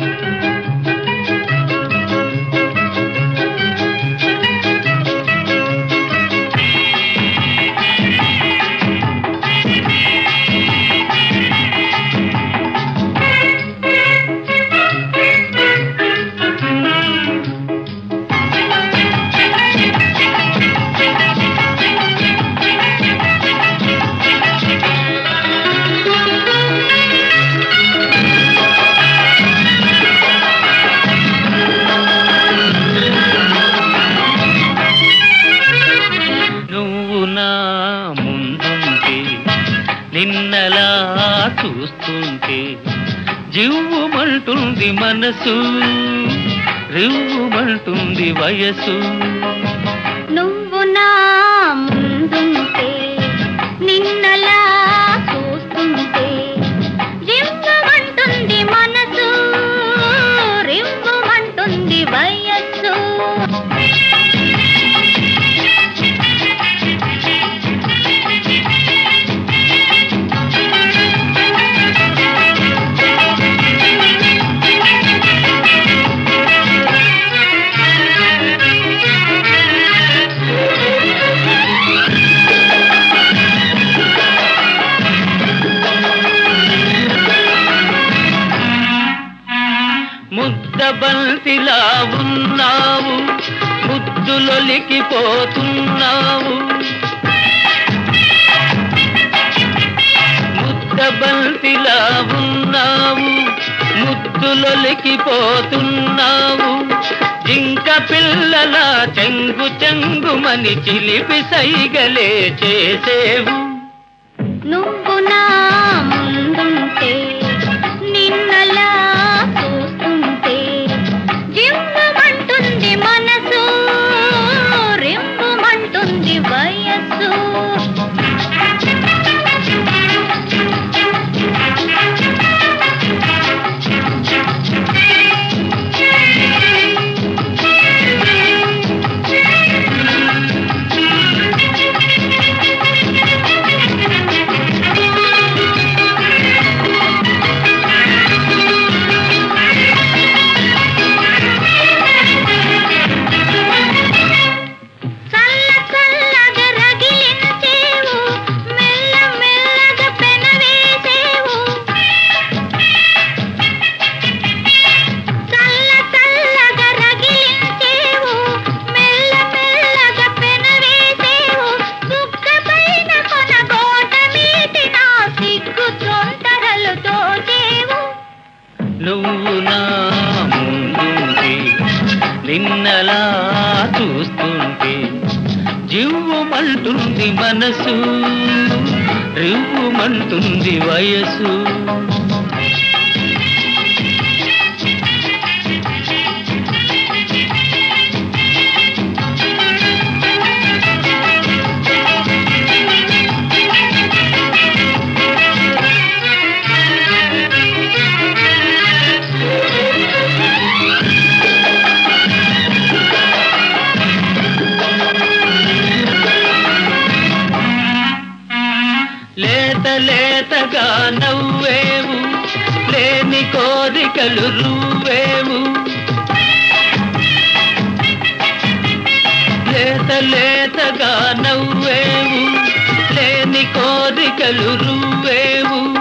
నువ్వు నిన్నలా చూస్తుంటే జివ్వుమంటుంది మనసు రివ్వుమంటుంది వయసు. నువ్వు నా ముందు ముద్దబంతిలా ఉన్నావు ముద్దులొలికిపోతున్నావు ముద్దబంతిలా ఉన్నావు ముద్దులొలికిపోతున్నావు జింక పిల్లల చెంగు చెంగుమని చిలిపి సైగలే చేసేవు. నువ్వు నువ్వు నా ముందుంటే నిన్నలా చూస్తుంటే జివ్వుమంటుంది మనసు రివ్వమంటుంది వయసు. లేత లేతగా నవ్వేవు. లేని కోరికలు రువ్వేవు. లేత లేతగా నవ్వేవు. లేని కోరికలు రువ్వేవు.